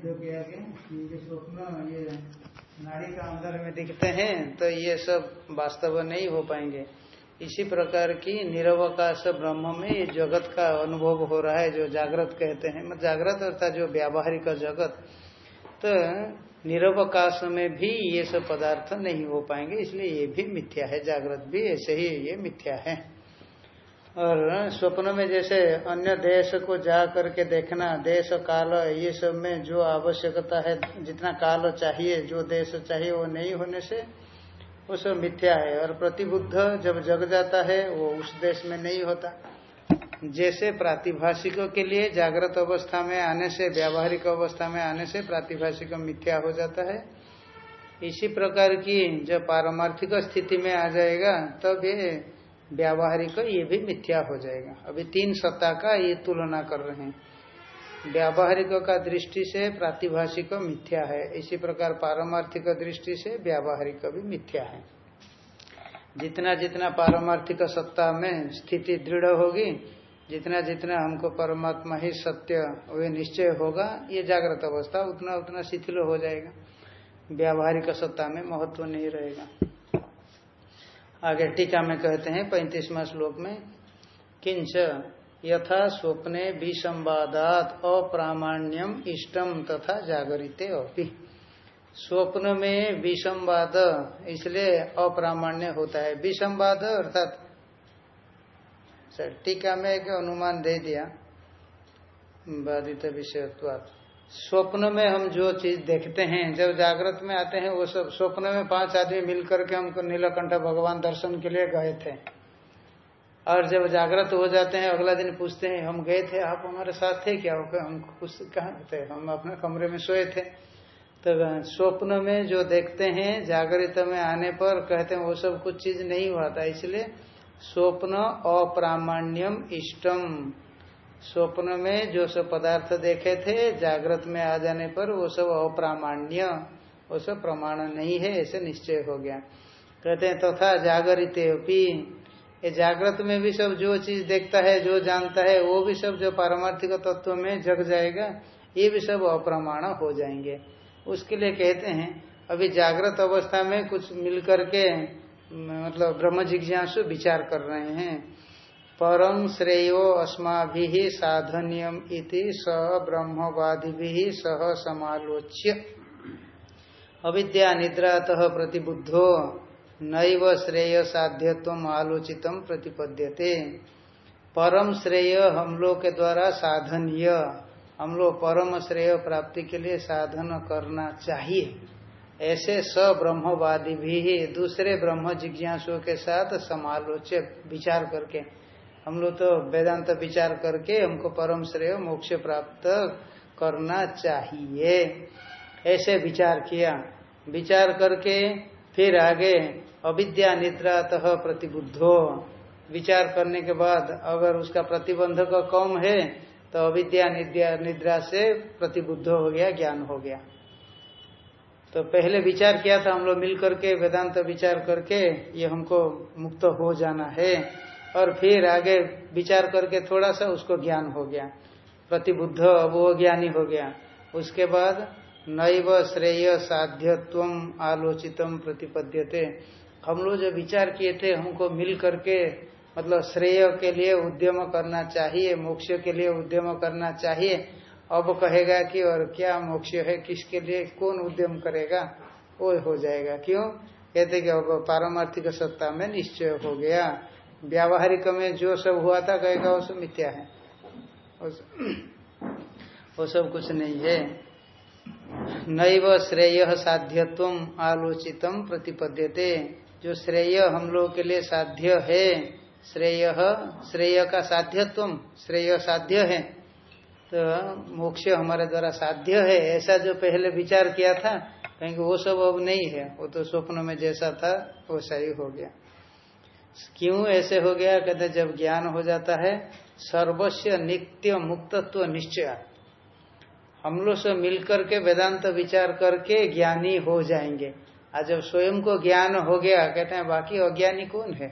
सिद्ध किया कि ये स्वप्न, ये नाड़ी का अंदर में दिखते हैं तो ये सब वास्तव नहीं हो पाएँगे। इसी प्रकार की निरवकाश ब्रह्म में ये जगत का अनुभव हो रहा है, जो जागृत कहते हैं। मतलब जागृत अर्थात जो व्यावहारिक जगत तो निरवकाश में भी ये सब पदार्थ नहीं हो पाएँगे, इसलिए ये भी मिथ्या है, जागृत भी ऐसे ही ये मिथ्या है। और स्वप्न में जैसे अन्य देश को जा करके देखना, देश काल, ये सब में जो आवश्यकता है, जितना काल चाहिए, जो देश चाहिए, वो नहीं होने से, वो सब मिथ्या है। और प्रतिबुद्ध जब जग जाता है, वो उस देश में नहीं होता। जैसे प्रातिभाषिकों के लिए जागृत अवस्था में आने से, व्यावहारिक अवस्था में आने से प्रातिभाषिक मिथ्या हो जाता है। इसी प्रकार की जब पारमार्थिक स्थिति में आ जाएगा, तब तो ये व्यावहारिक ये भी मिथ्या हो जाएगा। अभी तीन सत्ता का ये तुलना कर रहे हैं। व्यावहारिक का दृष्टि से प्रातिभाषिक मिथ्या है। इसी प्रकार पारमार्थिक दृष्टि से व्यावहारिक भी मिथ्या है। जितना जितना पारमार्थिक सत्ता में स्थिति दृढ़ होगी, जितना जितना हमको परमात्मा ही सत्य, वे निश्चय होगा, ये जागृत अवस्था उतना उतना शिथिल हो जाएगा। व्यावहारिक सत्ता में महत्व नहीं रहेगा। आगे टीका में कहते हैं, पैंतीसवा श्लोक में, किंच यथा स्वप्ने विसंवादात अप्रामाण्यम इष्टम तथा जागरित अपि। स्वप्न में विसंवाद इसलिए अप्रामाण्य होता है। विसंवाद अर्थात, सर, टीका में एक अनुमान दे दिया, बाधित स्वप्न में हम जो चीज़ देखते हैं, जब जागृत में आते हैं, वो सब स्वप्न में पाँच आदमी मिलकर के हमको नीलकंठ भगवान दर्शन के लिए गए थे। और जब जागृत हो जाते हैं, अगला दिन पूछते हैं, हम गए थे, आप हमारे साथ थे क्या? हम कुछ कहा थे। हम अपने कमरे में सोए थे। तो स्वप्न में जो देखते हैं, जागृत में आने पर कहते हैं, वो सब कुछ चीज़ नहीं हुआ था, इसलिए स्वप्न अप्रामाण्यम इष्टम। स्वप्न में जो सब पदार्थ देखे थे, जागृत में आ जाने पर वो सब अप्रामाण्य, वो सब प्रमाण नहीं है, ऐसे निश्चय हो गया। कहते हैं, तथा तो जागरित ये जागृत में भी सब जो चीज़ देखता है, जो जानता है, वो भी सब जो पारमार्थिक तत्व में जग जाएगा, ये भी सब अप्रमाण हो जाएँगे। उसके लिए कहते हैं, अभी जागृत अवस्था में कुछ मिलकर के मतलब ब्रह्म जिज्ञासु विचार कर रहे हैं। परम श्रेयो अस्मा साधन्यम इति स ब्रह्मवादि सह समालोच्य। अविद्या निद्रात प्रतिबुद्धो नैव श्रेय साध्यत्व आलोचित प्रतिपद्यते। परम श्रेय हम लोग के द्वारा साधनीय। हम लोग परम श्रेय प्राप्ति के लिए साधन करना चाहिए। ऐसे स ब्रह्मवादी भी दूसरे ब्रह्म जिज्ञासुओं के साथ समालोच्य विचार करके हम लोग तो वेदांत विचार करके हमको परम श्रेय मोक्ष प्राप्त करना चाहिए। ऐसे विचार किया। विचार करके फिर आगे अविद्या तह प्रतिबुद्धो। विचार करने के बाद अगर उसका प्रतिबंधक कम है तो अविद्या निद्रा से प्रतिबुद्ध हो गया, ज्ञान हो गया। तो पहले विचार किया था हम लोग मिल करके वेदांत विचार करके ये हमको मुक्त हो जाना है। और फिर आगे विचार करके थोड़ा सा उसको ज्ञान हो गया। प्रतिबुद्ध अब वो ज्ञानी हो गया। उसके बाद नैव श्रेय साध्यत्व आलोचितम प्रतिपद्यते। हम लोग जो विचार किए थे, हमको मिल करके मतलब श्रेय के लिए उद्यम करना चाहिए, मोक्ष के लिए उद्यम करना चाहिए। अब कहेगा कि और क्या मोक्ष है, किसके लिए कौन उद्यम करेगा? वो हो जाएगा। क्यों? कहते कि अब पारमार्थिक सत्ता में निश्चय हो गया। व्यावहारिक में जो सब हुआ था, कहेगा, वो सब मिथ्या है। वो सब कुछ नहीं है। नैव श्रेय साध्यत्व आलोचितम प्रतिपद्यते। जो श्रेय हम लोग के लिए साध्य है, श्रेय श्रेय का साध्यत्व, श्रेय साध्य है। तो मोक्ष हमारे द्वारा साध्य है, ऐसा जो पहले विचार किया था, कहेंगे, वो सब अब नहीं है। वो तो स्वप्न में जैसा था वैसा ही हो गया। क्यों ऐसे हो गया? कहते जब ज्ञान हो जाता है, सर्वस्व नित्य मुक्तत्व निश्चय। हम लोग से मिलकर के वेदांत विचार करके ज्ञानी हो जाएँगे। आज जब स्वयं को ज्ञान हो गया, कहते हैं, बाकी अज्ञानी कौन है?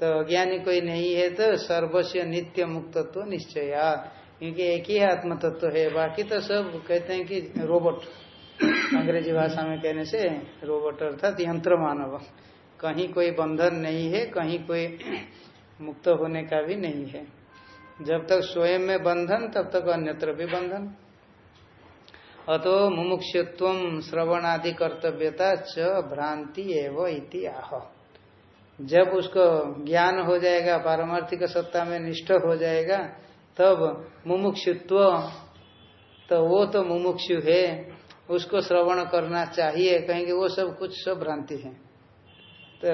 तो अज्ञानी कोई नहीं है तो सर्वस्व नित्य मुक्तत्व निश्चयात क्योंकि एक ही आत्म तत्व है, बाकी तो सब कहते हैं कि रोबोट। अंग्रेज़ी भाषा में कहने से रोबोट अर्थात यंत्र मानव। कहीं कोई बंधन नहीं है, कहीं कोई मुक्त होने का भी नहीं है। जब तक स्वयं में बंधन, तब तक अन्यत्र भी बंधन। अतो मुमुक्षुत्व श्रवण आदि कर्तव्यता च भ्रांति एवं इति आह। जब उसको ज्ञान हो जाएगा, पारमार्थिक सत्ता में निष्ठ हो जाएगा, तब मुमुक्षुत्व तो वो तो मुमुक्षु है, उसको श्रवण करना चाहिए, कहेंगे वो सब कुछ सब भ्रांति है। तो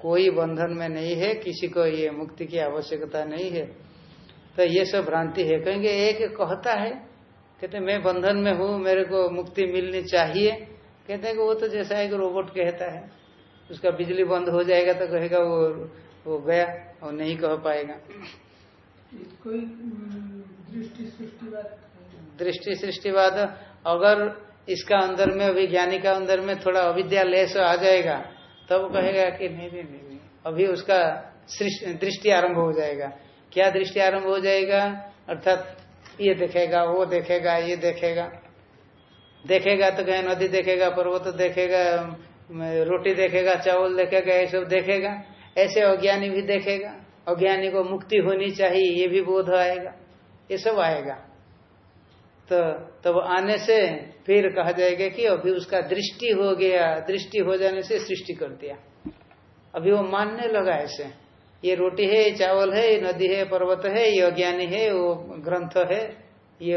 कोई बंधन में नहीं है किसी को ये मुक्ति की आवश्यकता नहीं है। तो ये सब भ्रांति है। कहेंगे एक कहता है कहते मैं बंधन में हूँ मेरे को मुक्ति मिलनी चाहिए। कहते हैं कि वो तो जैसा एक रोबोट कहता है। उसका बिजली बंद हो जाएगा तो कहेगा वो वो गया और नहीं कह पाएगा। दृष्टि सृष्टिवाद अगर इसका अंदर में अभी ज्ञानी का अंदर में थोड़ा अविद्या लेस आ जाएगा तब कहेगा कि नहीं नहीं नहीं। अभी उसका दृष्टि आरंभ हो जाएगा। क्या दृष्टि आरंभ हो जाएगा? अर्थात ये देखेगा, वो देखेगा, ये देखेगा। देखेगा तो कहीं नदी देखेगा, पर्वत देखेगा, रोटी देखेगा, चावल देखेगा, ये सब देखेगा। ऐसे अज्ञानी भी देखेगा। अज्ञानी को मुक्ति होनी चाहिए, ये भी बोध आएगा। ये सब आएगा। तो तब तो आने से फिर कहा जाएगा कि अभी उसका दृष्टि हो गया, दृष्टि हो जाने से सृष्टि कर दिया। अभी वो मानने लगा ऐसे। ये रोटी है, ये चावल है, ये नदी है, पर्वत है, ये अज्ञानी है, वो ग्रंथ है, ये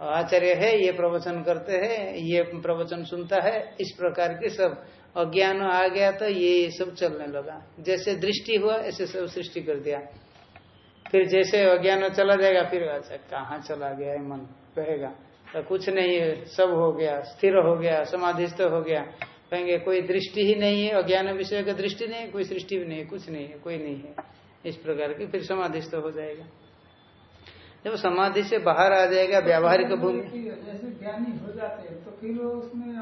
आचार्य है, ये प्रवचन करते हैं, ये प्रवचन सुनता है, इस प्रकार के सब अज्ञान आ गया तो ये सब चलने लगा। जैसे दृष्टि हुआ, ऐसे सब सृष्टि कर दिया। फिर जैसे अज्ञान चला जाएगा, फिर अच्छा कहाँ चला गया है मन? कहेगा तो कुछ नहीं है सब हो गया स्थिर हो गया समाधिस्थ हो गया। कहेंगे कोई दृष्टि ही नहीं है अज्ञान विषय का दृष्टि नहीं है कोई सृष्टि भी नहीं है कुछ नहीं है कोई नहीं है। इस प्रकार की फिर समाधिस्थ हो जाएगा। जब समाधि से बाहर आ जाएगा व्यावहारिक भूमि ज्ञानी हो जाते हैं तो फिर उसमें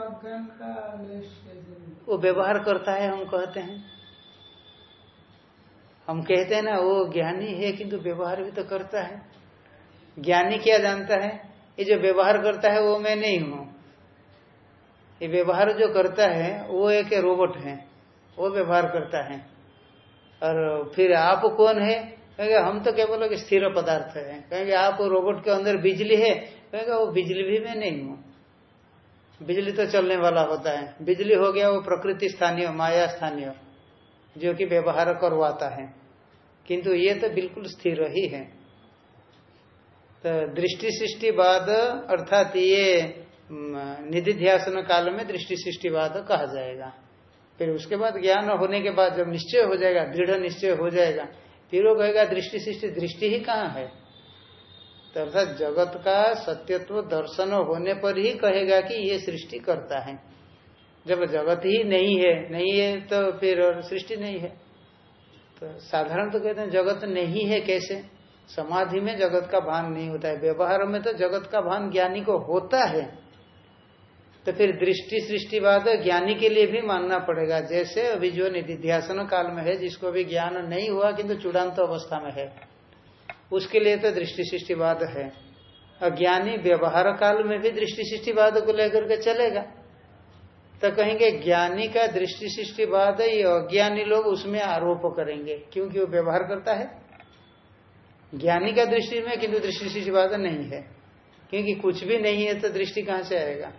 वो व्यवहार करता है हम कहते हैं। हम कहते हैं ना वो ज्ञानी है किंतु व्यवहार भी तो करता है। ज्ञानी क्या जानता है? ये जो व्यवहार करता है वो मैं नहीं हूँ। ये व्यवहार जो करता है, वो एक रोबोट है। वो व्यवहार करता है। और फिर आप कौन है? कहेंगे, हम तो केवल एक स्थिर पदार्थ है। कहेंगे, आप रोबोट के अंदर बिजली है? कहेंगे, वो बिजली भी मैं नहीं हूँ। बिजली तो चलने वाला होता है। बिजली हो गया, वो प्रकृति स्थानीय, माया स्थानीय, जो कि व्यवहार करवाता है। किंतु ये तो बिल्कुल स्थिर ही है। तो दृष्टि सृष्टि बाद अर्थात ये निधिध्यासन काल में दृष्टि सृष्टिवाद कहा जाएगा। फिर उसके बाद ज्ञान होने के बाद जब निश्चय हो जाएगा, दृढ़ निश्चय हो जाएगा, फिर वो कहेगा दृष्टि सृष्टि दृष्टि ही कहाँ है? तो अर्थात जगत का सत्यत्व दर्शन होने पर ही कहेगा कि ये सृष्टि करता है। जब जगत ही नहीं है नहीं है तो फिर सृष्टि नहीं है। तो साधारण तो कहते हैं, जगत नहीं है कैसे? समाधि में जगत का भान नहीं होता है। व्यवहार में तो जगत का भान ज्ञानी को होता है। तो फिर दृष्टि सृष्टिवाद ज्ञानी के लिए भी मानना पड़ेगा। जैसे अभी जो निधिध्यासन काल में है, जिसको भी ज्ञान नहीं हुआ, किंतु तो चूड़ान्त अवस्था में है, उसके लिए तो दृष्टि सृष्टिवाद है। अज्ञानी व्यवहार काल में भी दृष्टि सृष्टिवाद को लेकर के चलेगा। तो कहेंगे, ज्ञानी का दृष्टि सृष्टिवाद ये अज्ञानी लोग उसमें आरोप करेंगे। क्योंकि वो व्यवहार करता है। ज्ञानी का दृष्टि में, किंतु दृष्टि से सृष्टिवाद नहीं है। क्योंकि कुछ भी नहीं है तो दृष्टि कहाँ से आएगा?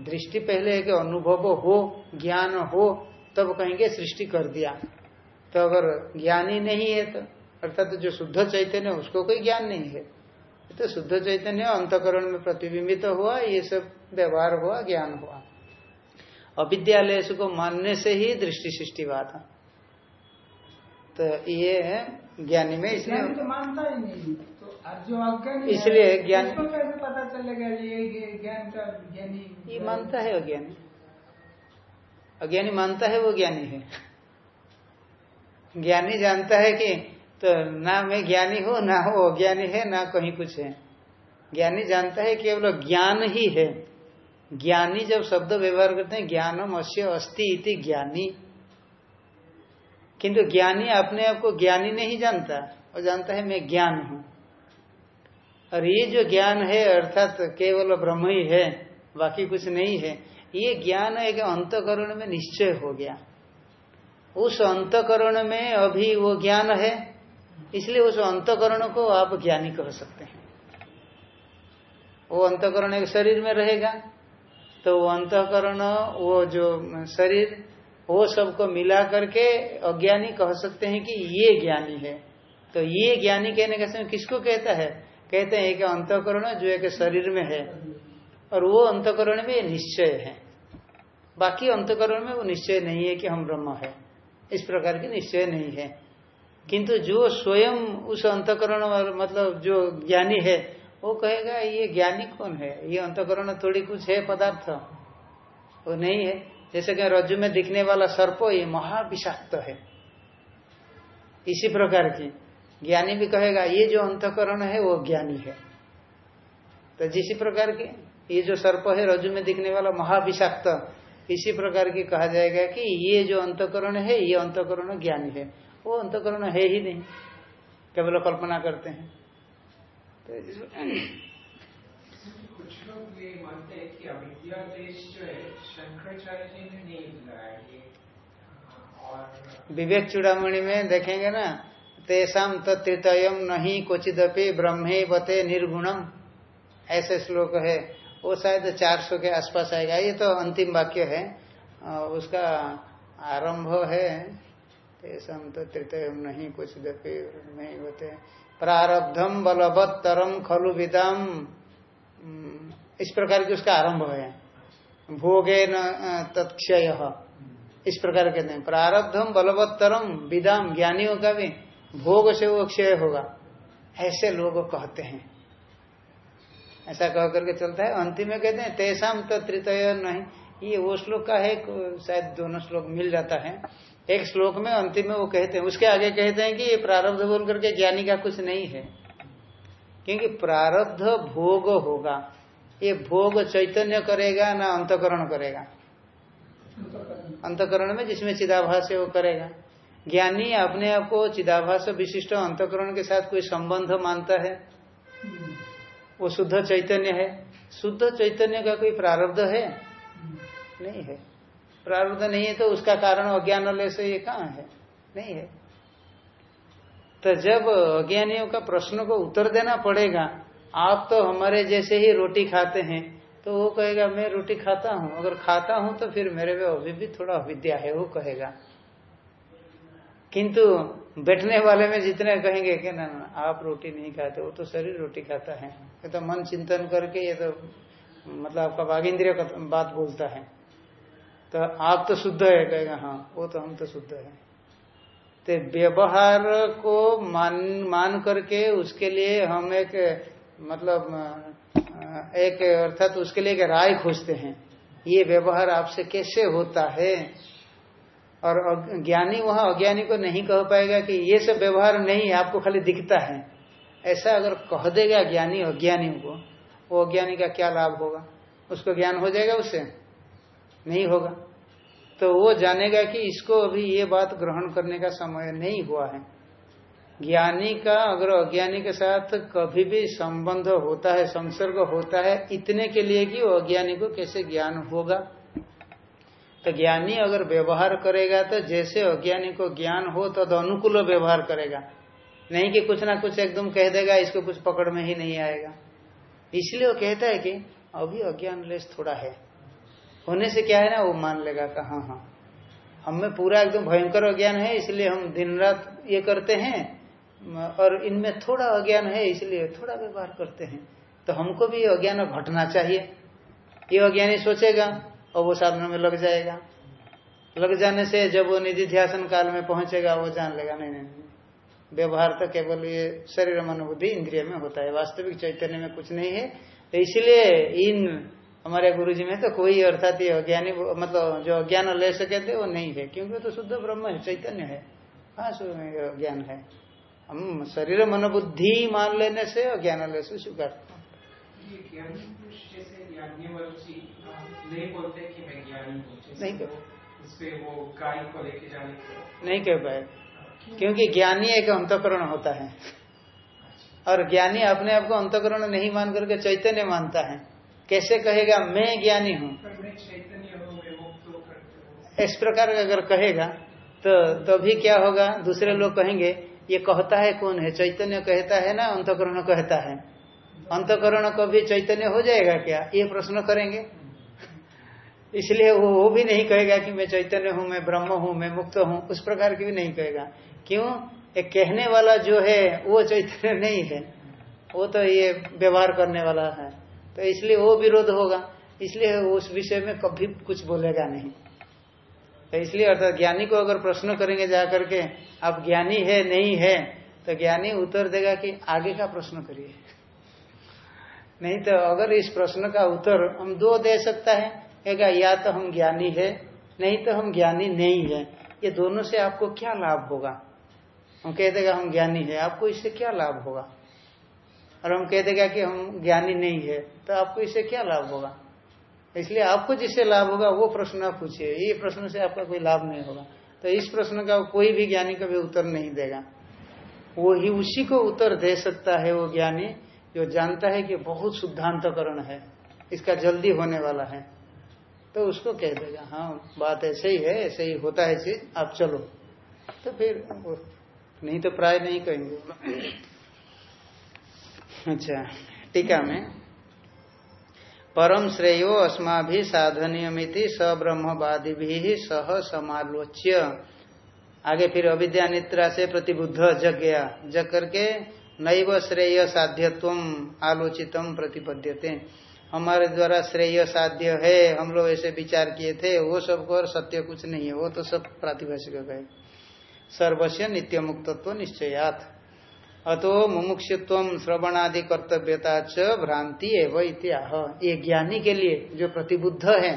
दृष्टि पहले है कि अनुभव हो, ज्ञान हो, तब कहेंगे सृष्टि कर दिया। तो अगर ज्ञानी नहीं है तो अर्थात तो जो शुद्ध चैतन्य उसको कोई ज्ञान नहीं है। तो शुद्ध चैतन्य अंतकरण में प्रतिबिंबित तो हुआ, ये सब व्यवहार हुआ, ज्ञान हुआ। अविद्यालय को मानने से ही दृष्टि सृष्टि बात तो ये ज्ञानी में इसलिए तो मानता ही नहीं। जो इसलिए ज्ञान कैसे पता चलेगा ये ज्ञान का ज्ञानी ये मानता है अज्ञानी अज्ञानी मानता है वो ज्ञानी है। ज्ञानी जानता है कि तो ना मैं ज्ञानी हूँ ना वो अज्ञानी है ना कहीं कुछ है। ज्ञानी जानता है केवल ज्ञान ही है। ज्ञानी जब शब्द व्यवहार करते हैं ज्ञानम अश्य अस्ति इति ज्ञानी। किंतु ज्ञानी अपने आप को ज्ञानी नहीं जानता और जानता है मैं ज्ञान हूँ। और ये जो ज्ञान है, अर्थात केवल ब्रह्म ही है, बाकी कुछ नहीं है, ये ज्ञान एक अंतकरण में निश्चय हो गया। उस अंतकरण में अभी वो ज्ञान है, इसलिए उस अंतकरण को आप ज्ञानी कह सकते हैं। वो अंतकरण एक शरीर में रहेगा तो वो अंतकरण, वो जो शरीर वो सबको मिला करके अज्ञानी कह सकते हैं कि ये ज्ञानी है। तो ये ज्ञानी कहने का समय किसको कहता है? कहते हैं, एक अंतकरण जो एक शरीर में है। और वो अंतकरण में निश्चय है। बाकी अंतकरण में वो निश्चय नहीं है कि हम ब्रह्म है। इस प्रकार की निश्चय नहीं है। किंतु जो स्वयं उस अंतकरण मतलब जो ज्ञानी है, वो कहेगा, ये ज्ञानी कौन है? ये अंतकरण थोड़ी कुछ है, पदार्थ? वो नहीं है। जैसे कि रज्जु में दिखने वाला सर्प ये महाविषाक्त है। इसी प्रकार की। ज्ञानी भी कहेगा, ये जो अंतकरण है, वो ज्ञानी है। तो जिसी प्रकार की, ये जो सर्प है, रज्जु में दिखने वाला महाविषाक्त, इसी प्रकार की कहा जाएगा कि ये जो अंतकरण है, ये अंतकरण ज्ञानी है। वो अंतकरण है ही नहीं। केवल कल्पना करते हैं। तो कुछ लोग ये मानते हैं कि जो है, शंकराचार्य जी ने नहीं ये। विवेक चूड़ामणि में देखेंगे ना तेसाम तत्तयम नहीं क्वचिदपि ब्रह्मे बते निर्गुणम। ऐसे श्लोक है। वो शायद चार सौ के आसपास आएगा। ये तो अंतिम वाक्य है। उसका आरंभ है। तेसाम तत्तयम नहीं क्वचिदपि नहीं बते प्रारब्धम बलवत्तरम खलु विदाम। इस प्रकार की उसका आरंभ है। भोगे न तत्क्षय। इस प्रकार कहते हैं। प्रारब्धम बलवत्तरम विदाम ज्ञानियों का भी भोग से वो क्षय होगा। ऐसे लोग कहते हैं। ऐसा कह करके चलता है। अंतिम में कहते हैं तेसाम तो तृतय नहीं। ये वो श्लोक का है, शायद दोनों श्लोक मिल जाता है। एक श्लोक में अंतिम में वो कहते हैं। उसके आगे कहते हैं कि ये प्रारब्ध बोल करके ज्ञानी का कुछ नहीं है। क्योंकि प्रारब्ध भोग होगा। ये भोग चैतन्य करेगा ना अंतकरण करेगा। अंतकरण में जिसमें चिदाभास है वो करेगा। ज्ञानी अपने आप को चिदाभास विशिष्ट अंतकरण के साथ कोई संबंध मानता है। वो शुद्ध चैतन्य है। शुद्ध चैतन्य का कोई प्रारब्ध है? नहीं है। प्रारब्ध नहीं है तो उसका कारण अज्ञान से ये कहाँ है? नहीं है। तो जब अज्ञानियों का प्रश्न को उत्तर देना पड़ेगा आप तो हमारे जैसे ही रोटी खाते हैं तो वो कहेगा मैं रोटी खाता हूँ अगर खाता हूँ तो फिर मेरे में अभी भी थोड़ा अविद्या है वो कहेगा। किंतु बैठने वाले में जितने कहेंगे कि ना, ना आप रोटी नहीं खाते वो तो शरीर रोटी खाता है। ये तो मन चिंतन करके ये तो मतलब आपका बाघ इंद्रिय बात बोलता है। तो आप तो शुद्ध है कहेगा हाँ वो तो हम तो शुद्ध है। तो व्यवहार को मान मान करके उसके लिए हम एक मतलब एक अर्थात उसके लिए एक राय खोजते हैं, ये व्यवहार आपसे कैसे होता है? और ज्ञानी वहाँ अज्ञानी को नहीं कह पाएगा कि ये सब व्यवहार नहीं, आपको खाली दिखता है। ऐसा अगर कह देगा ज्ञानी अज्ञानी को, वो अज्ञानी का क्या लाभ होगा? उसको ज्ञान हो जाएगा उससे? नहीं होगा। तो वो जानेगा कि इसको अभी ये बात ग्रहण करने का समय नहीं हुआ है। ज्ञानी का अगर अज्ञानी के साथ कभी भी संबंध होता है संसर्ग होता है इतने के लिए कि अज्ञानी को कैसे ज्ञान होगा? तो ज्ञानी अगर व्यवहार करेगा तो जैसे अज्ञानी को ज्ञान हो तो, तो अनुकूल व्यवहार करेगा। नहीं कि कुछ ना कुछ एकदम कह देगा इसको कुछ पकड़ में ही नहीं आएगा। इसलिए वो कहता है कि अभी अज्ञान लेस थोड़ा है। होने से क्या है ना वो मान लेगा कि हाँ हाँ। हमें पूरा एकदम भयंकर अज्ञान है इसलिए हम दिन रात ये करते हैं और इनमें थोड़ा अज्ञान है, इसलिए थोड़ा व्यवहार करते हैं। तो हमको भी अज्ञान घटना चाहिए। ये अज्ञानी सोचेगा और वो साधन में लग जाएगा। लग जाने से जब वो निधि ध्यान काल में पहुंचेगा, वो जान लेगा, नहीं नहीं व्यवहार तो केवल ये शरीर मनोबुद्धि इंद्रिय में होता है, वास्तविक चैतन्य में कुछ नहीं है। तो इसलिए इन हमारे गुरु जी में तो कोई अर्थात ये अज्ञानी मतलब जो अज्ञान ले सके थे, वो नहीं है, क्योंकि तो शुद्ध ब्रह्म है, चैतन्य है। हाँ ज्ञान है। हम शरीर मनोबुद्धि मान लेने से अज्ञान ले से स्वीकार नहीं कह नहीं कह पाए। क्योंकि ज्ञानी एक अंतकरण होता है। और ज्ञानी अपने आप को अंतकरण नहीं मान करके चैतन्य मानता है। कैसे कहेगा मैं ज्ञानी हूँ इस प्रकार का अगर कहेगा तो तभी क्या होगा? दूसरे लोग कहेंगे ये कहता है कौन है? चैतन्य कहता है ना? अंतकरण कहता है। अंतकरण कभी चैतन्य हो जाएगा क्या? ये प्रश्न करेंगे। इसलिए वो वो भी नहीं कहेगा कि मैं चैतन्य हूँ, मैं ब्रह्म हूँ, मैं मुक्त हूँ। उस प्रकार की भी नहीं कहेगा। क्यों? एक कहने वाला जो है, वो चैतन्य नहीं है। वो तो ये व्यवहार करने वाला है। तो इसलिए वो विरोध होगा। इसलिए उस विषय में कभी कुछ बोलेगा नहीं। तो इसलिए अर्थात ज्ञानी को अगर प्रश्न करेंगे जा करके आप ज्ञानी है, नहीं है? तो ज्ञानी उत्तर देगा कि, आगे का प्रश्न करिए। नहीं तो अगर इस प्रश्न का उत्तर हम दो दे सकता है, कहेगा, या तो हम ज्ञानी है, नहीं तो हम ज्ञानी नहीं है। ये दोनों से आपको क्या लाभ होगा? हम कह देगा, हम ज्ञानी है। आपको इससे क्या लाभ होगा? और हम कह देगा कि, हम ज्ञानी नहीं है। तो आपको इससे क्या लाभ होगा? इसलिए आपको जिससे लाभ होगा, वो प्रश्न आप पूछिए। ये प्रश्न से आपका कोई लाभ नहीं होगा। तो इस प्रश्न का कोई भी ज्ञानी कभी उत्तर नहीं देगा। वो ही उसी को उत्तर दे सकता है, वो ज्ञानी, जो जानता है कि बहुत शुद्धांतकरण है। इसका जल्दी होने वाला है। तो उसको कह देगा हाँ बात ऐसे ही है, ऐसे ही होता है चीज़, आप चलो। तो फिर नहीं तो प्राय नहीं कहेंगे। अच्छा टीका में परम श्रेयो अस्मा भी साधनीयमिति सब्रह्मवादी भी सह समालोच्य। आगे फिर अविद्या निद्रा से प्रतिबुद्ध जग गया जग करके नैव श्रेय साध्यत्व आलोचितम प्रतिपद्यते। हमारे द्वारा श्रेय साध्य है, हम लोग ऐसे विचार किए थे, वो सब और सत्य कुछ नहीं है, वो तो सब प्रातिभाषिक गए। सर्वस्व नित्य मुक्तत्व निश्चयात। अतो मुमुक्षुत्व श्रवणादि कर्तव्यता च भ्रांति एवं इत्याह। ये ज्ञानी के लिए जो प्रतिबुद्ध है,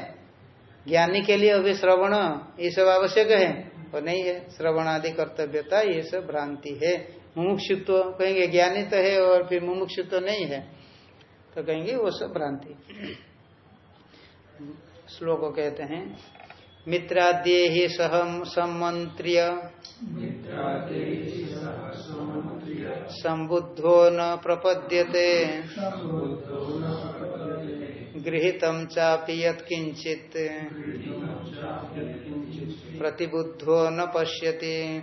ज्ञानी के लिए अभी श्रवण, ये सब आवश्यक है, और नहीं है श्रवणादि कर्तव्यता ये सब भ्रांति है। मुमुक्षुत्व कहेंगे ज्ञानी तो है, और फिर मुमुक्षुत्व नहीं है तो कहेंगे वो सब भ्रांति। श्लोक कहते हैं मित्राद्ये ही सहम सम्मंत्र्य संबुद्धो न प्रपद्यते। गृहीत चापि यत्किंचित प्रतिबुद्धो न पश्यति।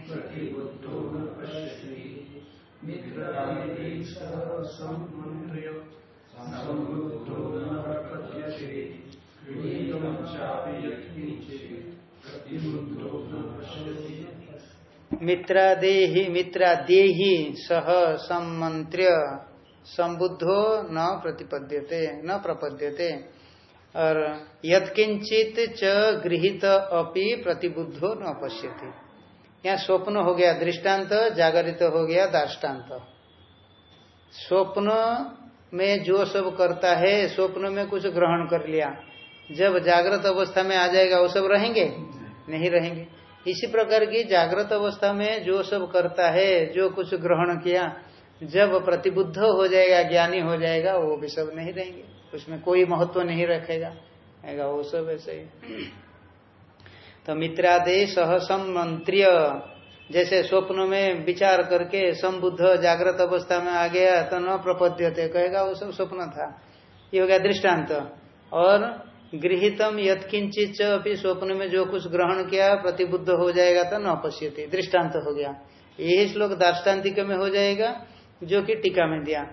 मित्रादेहि मित्रादेहि सह सम्मंत्र्य संबुद्धो न प्रतिपद्यते, न प्रपद्यते। और यत्किंचित च गृहित अपि प्रतिबुद्धो न पश्यति। यहाँ स्वप्न हो गया, दृष्टांत, जागरित हो गया दाष्टान्त स्वप्न में जो सब करता है, स्वप्न में कुछ ग्रहण कर लिया। जब जागृत अवस्था में आ जाएगा, वो सब रहेंगे? नहीं रहेंगे। इसी प्रकार की जागृत अवस्था में जो सब करता है, जो कुछ ग्रहण किया, जब प्रतिबुद्ध हो जाएगा, ज्ञानी हो जाएगा, वो भी सब नहीं रहेंगे। उसमें कोई महत्व नहीं रखेगा। वो सब ऐसे ही तो मित्रादे सह मंत्रिय जैसे स्वप्न में विचार करके संबुद्ध जागृत अवस्था में आ गया तो न प्रपद्यते। कहेगा, वो सब स्वप्न था। ये हो गया दृष्टांत। और गृहितम यथकिंचित अभी स्वप्न में जो कुछ ग्रहण किया, प्रतिबुद्ध हो जाएगा तो न पश्यते। दृष्टांत हो गया। यही श्लोक दार्ष्टान्तिक में हो जाएगा, जो कि टीका में दिया।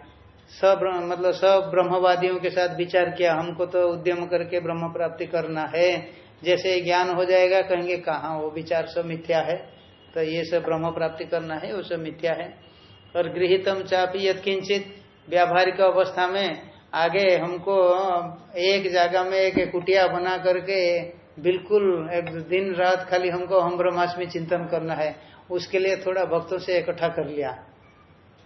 सब मतलब सब ब्रह्मवादियों के साथ विचार किया, हमको तो उद्यम करके ब्रह्म प्राप्ति करना है। जैसे ज्ञान हो जाएगा, कहेंगे, कहाँ, वो विचार सब मिथ्या है? तो ये सब ब्रह्म प्राप्ति करना है, वो सब मिथ्या है। और गृहितम चापी यथकिंचित व्यावहारिक अवस्था में आगे हमको एक जगह में एक कुटिया बना करके बिल्कुल एक दिन रात खाली हमको हम ब्रह्माष्टमी चिंतन करना है। उसके लिए थोड़ा भक्तों से इकट्ठा कर लिया।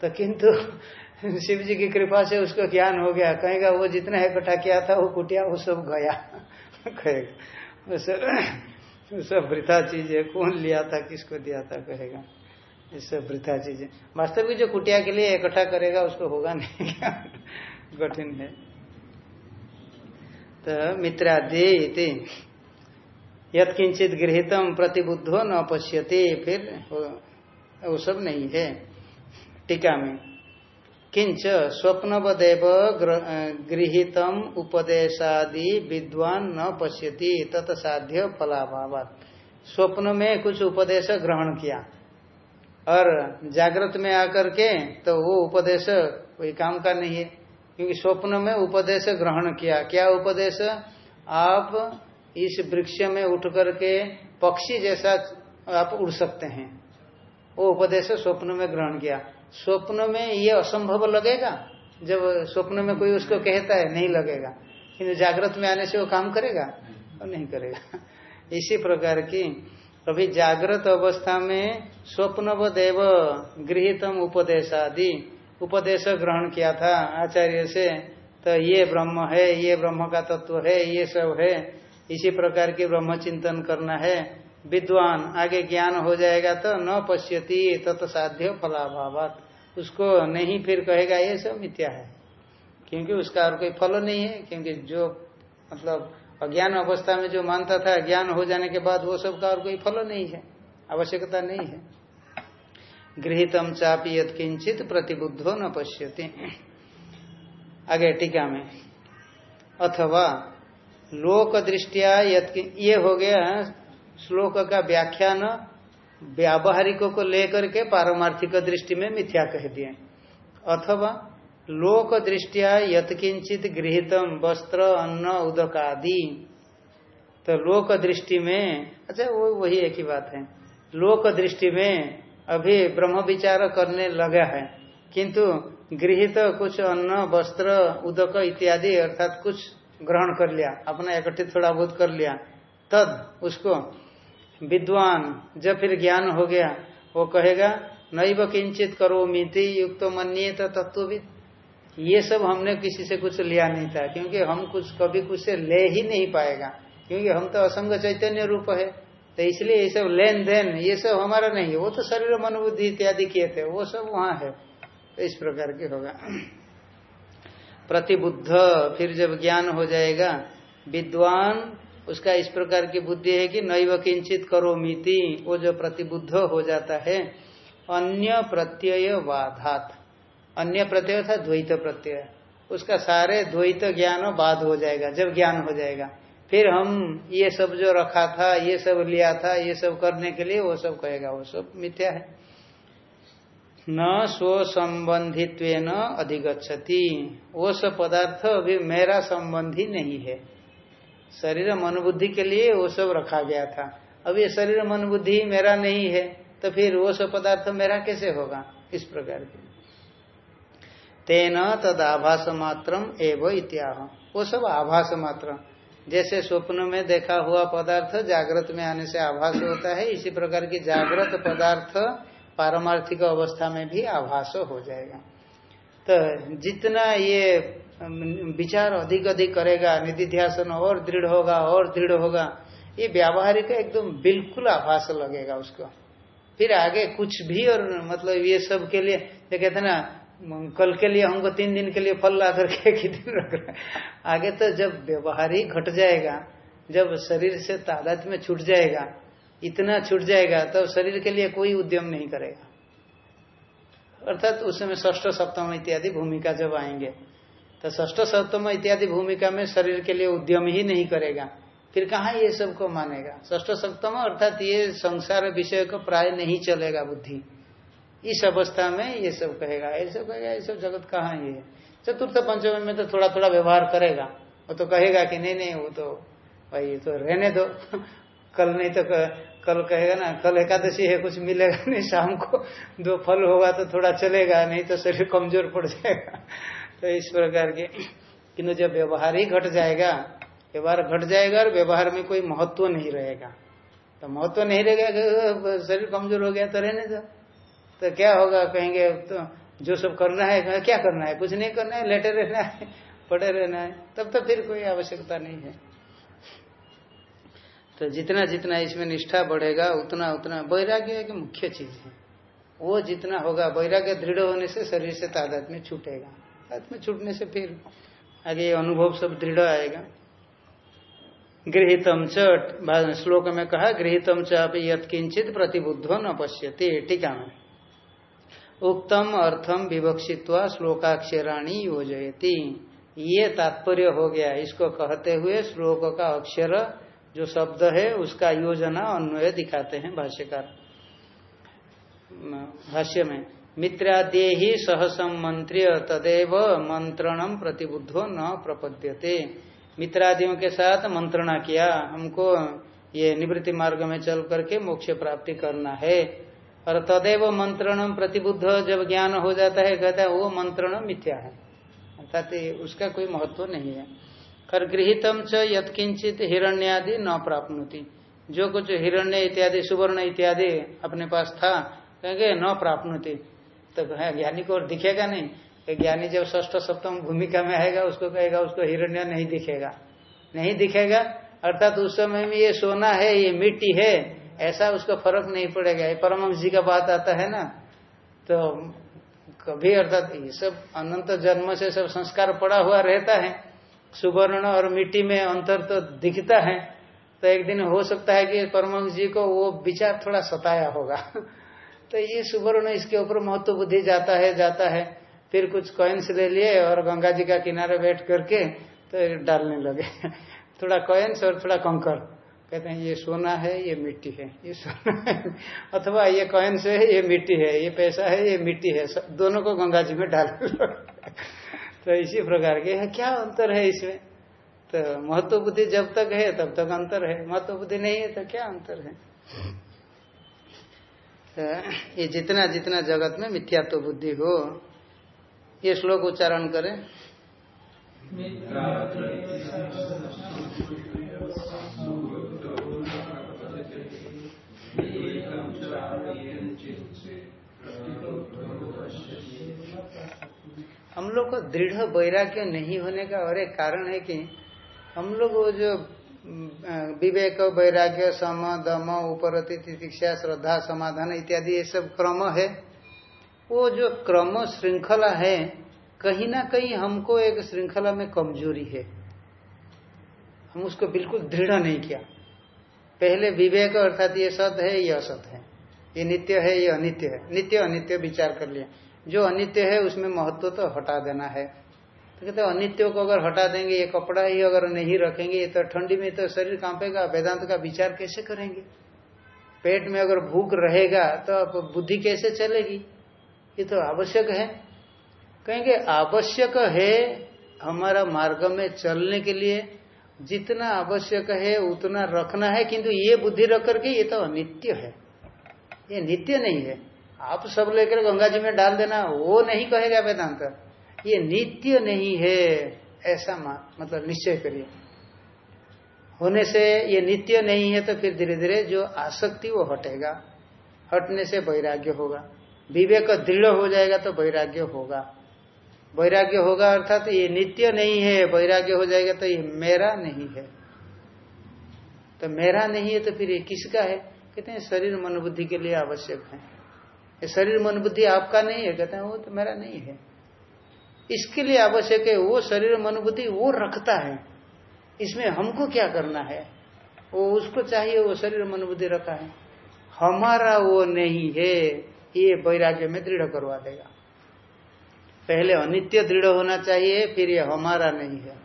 तो किंतु शिव जी की कृपा से उसको ज्ञान हो गया। कहेगा, वो जितना इकट्ठा किया था, वो कुटिया, वो सब गया। कहेगा, वो सब सब वृथा चीज़ है कौन लिया था, किसको दिया था? कहेगा, ये सब वृथा चीज़। है वास्तविक जो कुटिया के लिए इकट्ठा करेगा, उसको होगा नहीं। कठिन है। तो मित्रादे यत्किंचित गृहितम प्रतिबुद्धो न पश्यति, फिर वो सब नहीं है। टीका में, किंच स्वप्नवदेव गृहितम उपदेशादि विद्वान न पश्यति तत्साध्य फलाभाव स्वप्न में कुछ उपदेश ग्रहण किया, और जागृत में आकर के तो वो उपदेश, कोई काम का नहीं है। क्योंकि स्वप्न में उपदेश ग्रहण किया। क्या उपदेश? आप इस वृक्ष में उठ करके पक्षी जैसा आप उड़ सकते हैं। वो उपदेश स्वप्न में ग्रहण किया। स्वप्न में ये असंभव लगेगा? जब स्वप्न में कोई उसको कहता है, नहीं लगेगा। किंतु जागृत में आने से वो काम करेगा? और नहीं करेगा। इसी प्रकार की अभी जागृत अवस्था में स्वप्न व देव गृहितम उपदेश आदि उपदेश ग्रहण किया था आचार्य से तो ये ब्रह्म है, ये ब्रह्म का तत्व है, ये सब है। इसी प्रकार की ब्रह्म चिंतन करना है। विद्वान, आगे ज्ञान हो जाएगा तो न पश्यति तत्साध्य तो फलाभाव उसको नहीं फिर कहेगा, ये सब मिथ्या है। क्योंकि उसका और कोई फल नहीं है, क्योंकि जो मतलब अज्ञान अवस्था में जो मानता था, ज्ञान हो जाने के बाद वो सब का और कोई फल नहीं है, आवश्यकता नहीं है। गृहितम चापी यद किंचित प्रतिबुद्धो न पश्यति। आगे टीका में। अथवा लोक दृष्टिया ये हो गया, श्लोक का व्याख्यान व्यावहारिकों को लेकर के पारमार्थिक दृष्टि में मिथ्या कह दिए। अथवा लोक दृष्टिया यथकिंचित गृहितम वस्त्र, अन्न, उदक आदि। तो लोक दृष्टि में अच्छा वो, वही एक ही बात है। लोक दृष्टि में अभी ब्रह्म विचार करने लगा है। किंतु गृहित तो कुछ अन्न, वस्त्र, उदक इत्यादि अर्थात कुछ ग्रहण कर लिया। अपना एकत्रित थोड़ा बहुत कर लिया। तद उसको विद्वान, जब फिर ज्ञान हो गया, वो कहेगा, नैव किंचित करो मिति युक्त मनिए तो तत्वविद ये सब हमने किसी से कुछ लिया नहीं था, क्योंकि हम कुछ कभी कुछ से ले ही नहीं पाएगा, क्योंकि हम तो असंग चैतन्य रूप है। तो इसलिए ये सब लेन देन ये सब हमारा नहीं है। वो तो शरीर मन बुद्धि इत्यादि किए थे, वो सब वहाँ है। तो इस प्रकार के होगा। प्रतिबुद्ध, फिर जब ज्ञान हो जाएगा, विद्वान, उसका इस प्रकार की बुद्धि है कि नैव किंचित करो मिति वो जो प्रतिबुद्ध हो जाता है, अन्य प्रत्यय वाधात। अन्य प्रत्यय था द्वैत प्रत्यय। उसका सारे द्वैत ज्ञान बाध हो जाएगा, जब ज्ञान हो जाएगा। फिर हम ये सब जो रखा था, ये सब लिया था, ये सब करने के लिए वो सब कहेगा, वो सब मिथ्या है। न स्व संबंधित्व अधिगछति वो सब पदार्थ अभी मेरा संबंधी नहीं है। शरीर मन बुद्धि के लिए वो सब रखा गया था। अब ये शरीर मन बुद्धि मेरा नहीं है तो फिर वो सब पदार्थ मेरा कैसे होगा इस प्रकार के? तेन तद आभास मात्र एवं इत्याह। वो सब आभास मात्र। जैसे स्वप्न में देखा हुआ पदार्थ जागृत में आने से आभास होता है, इसी प्रकार की जागृत पदार्थ पारमार्थिक अवस्था में भी आभास हो जाएगा। तो जितना ये विचार अधिक अधिक करेगा, निधिध्यासन और दृढ़ होगा, और दृढ़ होगा, ये व्यावहारिक एकदम बिल्कुल आभास लगेगा उसको। फिर आगे कुछ भी और मतलब ये सब के लिए जो कहते ना कल के लिए हमको तीन दिन के लिए फल ला करके दिन रख रहे आगे तो जब व्यवहार ही घट जाएगा, जब शरीर से तादाद में छूट जाएगा, इतना छूट जाएगा तब तो शरीर के लिए कोई उद्यम नहीं करेगा। अर्थात उस समय ष्ठ सप्तम इत्यादि भूमिका जब आएँगे तो ष्ठ सप्तम इत्यादि भूमिका में शरीर के लिए उद्यम ही नहीं करेगा। फिर कहा ये सबको मानेगा? ष्ठ सप्तम अर्थात ये संसार विषय को प्राय नहीं चलेगा बुद्धि। इस अवस्था में ये सब कहेगा, ये सब कहेगा, ये सब जगत कहाँ ये चतुर्थ पंचम में तो थोड़ा थोड़ा व्यवहार करेगा। वो तो कहेगा कि नहीं नहीं, वो तो भाई तो रहने दो। कल नहीं तो कल कहेगा ना, कल एकादशी है, कुछ मिलेगा नहीं, शाम को दो फल होगा तो थोड़ा चलेगा, नहीं तो शरीर कमज़ोर पड़ जाएगा। तो इस प्रकार के किन्तु जब व्यवहार ही घट जाएगा, व्यवहार घट जाएगा और व्यवहार में कोई महत्व नहीं रहेगा। तो महत्व नहीं रहेगा शरीर कमज़ोर हो गया तो रहने दो। तो क्या होगा? कहेंगे तो जो सब करना है क्या करना है? कुछ नहीं करना है, लेटे रहना है, पड़े रहना है। तब तो फिर कोई आवश्यकता नहीं है। तो जितना जितना इसमें निष्ठा बढ़ेगा, उतना उतना वैराग्य एक मुख्य चीज़ है। वो जितना होगा, वैराग्य दृढ़ होने से शरीर से तादाद में छूटेगा। तादाद में छूटने से फिर आगे अनुभव सब दृढ़ आएगा। गृहितम च श्लोक में कहा, गृहितम च यत्किंचित प्रतिबुद्धो न पश्यति टीका में उक्तम अर्थम विवक्षित्वा श्लोकाक्षराणी योजयती। ये तात्पर्य हो गया। इसको कहते हुए श्लोक का अक्षर, जो शब्द है, उसका योजना अन्वय दिखाते हैं भाष्यकार। भाष्य में मित्राद्ये ही सहसम मंत्रिय तदेव मंत्रणम प्रतिबुद्धो न प्रपद्यते। मित्रादियों के साथ मंत्रणा किया, हमको ये निवृत्ति मार्ग में चल करके मोक्ष प्राप्ति करना है। और तदेव मंत्रणम प्रतिबुद्ध जब ज्ञान हो जाता है, कहता है, वो मंत्रण मिथ्या है। अर्थात उसका कोई महत्व नहीं है। कर गृहितम च यथकिंचित हिरण्यादि न प्राप्त जो कुछ हिरण्य इत्यादि, सुवर्ण इत्यादि अपने पास था, कहेंगे, न प्राप्त तो ज्ञानी को और दिखेगा नहीं। ज्ञानी जब ष्ठ सप्तम भूमिका में आएगा, उसको कहेगा, उसको हिरण्य नहीं दिखेगा। नहीं दिखेगा? अर्थात उस समय में ये सोना है, ये मिट्टी है। ऐसा उसका फ़र्क नहीं पड़ेगा। परमहंस जी का बात आता है ना तो कभी अर्थात ये सब अनंत जन्म से सब संस्कार पड़ा हुआ रहता है। सुवर्ण और मिट्टी में अंतर तो दिखता है। तो एक दिन हो सकता है कि परमहंस जी को वो विचार थोड़ा सताया होगा। तो ये सुवर्ण इसके ऊपर महत्व बुद्धि जाता है जाता है। फिर कुछ कॉइन्स ले लिए और गंगा जी का किनारे बैठ करके तो डालने लगे। थोड़ा कॉइन्स और थोड़ा कंकर कहते हैं, ये सोना है, ये मिट्टी है। ये सोना है। अथवा ये कॉइन से है, ये मिट्टी है, ये पैसा है, ये मिट्टी है। दोनों को गंगा जी में डाल तो इसी प्रकार के है। क्या अंतर है इसमें? तो महत्व बुद्धि जब तक है, तब तक अंतर है। महत्व बुद्धि नहीं है तो क्या अंतर है? तो ये जितना जितना जगत में मिथ्यात्व बुद्धि हो, ये श्लोक उच्चारण करें। हम लोग को दृढ़ वैराग्य नहीं होने का और एक कारण है कि हम लोग वो जो विवेक, वैराग्य, सम, दम उपरति तितिक्षा श्रद्धा, समाधान इत्यादि ये सब क्रम है। वो जो क्रम श्रृंखला है, कहीं ना कहीं हमको एक श्रृंखला में कमज़ोरी है। हम उसको बिल्कुल दृढ़ नहीं किया। पहले विवेक अर्थात ये सत है, ये असत है। ये नित्य है, ये अनित्य है। नित्य, अनित्य विचार कर लिया। जो अनित्य है उसमें महत्व तो हटा देना है। तो कहते अनित्य को अगर हटा देंगे, ये कपड़ा ही अगर नहीं रखेंगे, ये तो ठंडी में तो शरीर कांपेगा, वेदांत का विचार कैसे करेंगे? पेट में अगर भूख रहेगा तो आप बुद्धि कैसे चलेगी? ये तो आवश्यक है। कहेंगे, आवश्यक है हमारा मार्ग में चलने के लिए, जितना आवश्यक है उतना रखना है, किंतु ये बुद्धि रख करके ये तो अनित्य है। ये नित्य नहीं है। आप सब लेकर गंगा जी में डाल देना, वो नहीं कहेगा वेदांत। ये नित्य नहीं है, ऐसा मतलब निश्चय करिए। होने से ये नित्य नहीं है तो फिर धीरे धीरे जो आसक्ति वो हटेगा। हटने से वैराग्य होगा। विवेक दृढ़ हो जाएगा तो वैराग्य होगा। वैराग्य होगा अर्थात तो ये नित्य नहीं है, वैराग्य हो जाएगा तो ये मेरा नहीं है। तो मेरा नहीं है तो फिर ये किसका है? कहते हैं शरीर मन बुद्धि के लिए आवश्यक है। शरीर मन बुद्धि आपका नहीं है, कहते हैं, वो तो मेरा नहीं है। इसके लिए आवश्यक है, वो शरीर मन बुद्धि वो रखता है। इसमें हमको क्या करना है? वो उसको चाहिए, वो शरीर मन बुद्धि रखा है। हमारा वो नहीं है, ये वैराग्य में दृढ़ करवा देगा। पहले अनित्य दृढ़ होना चाहिए, फिर ये हमारा नहीं है।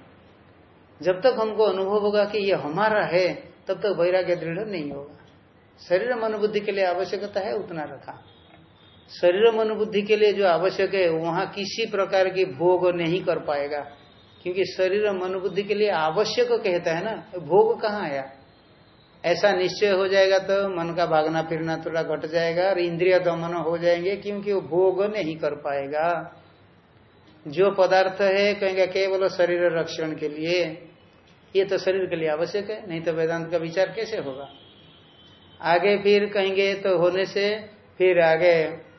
जब तक हमको अनुभव होगा कि ये हमारा है, तब तक वैराग्य दृढ़ नहीं होगा। शरीर मन बुद्धि के लिए आवश्यकता है, उतना रखा। शरीर मन बुद्धि के लिए जो आवश्यक है, वहाँ किसी प्रकार की भोग नहीं कर पाएगा। क्योंकि शरीर मन बुद्धि के लिए आवश्यक कहता है ना, भोग कहाँ आया? ऐसा निश्चय हो जाएगा तो मन का भागना फिरना थोड़ा घट जाएगा और इंद्रिय दमन हो जाएँगे क्योंकि वो भोग नहीं कर पाएगा। जो पदार्थ है, कहेंगे केवल शरीर रक्षण के लिए, ये तो शरीर के लिए आवश्यक है, नहीं तो वेदांत का विचार कैसे होगा? आगे फिर कहेंगे तो होने से फिर आगे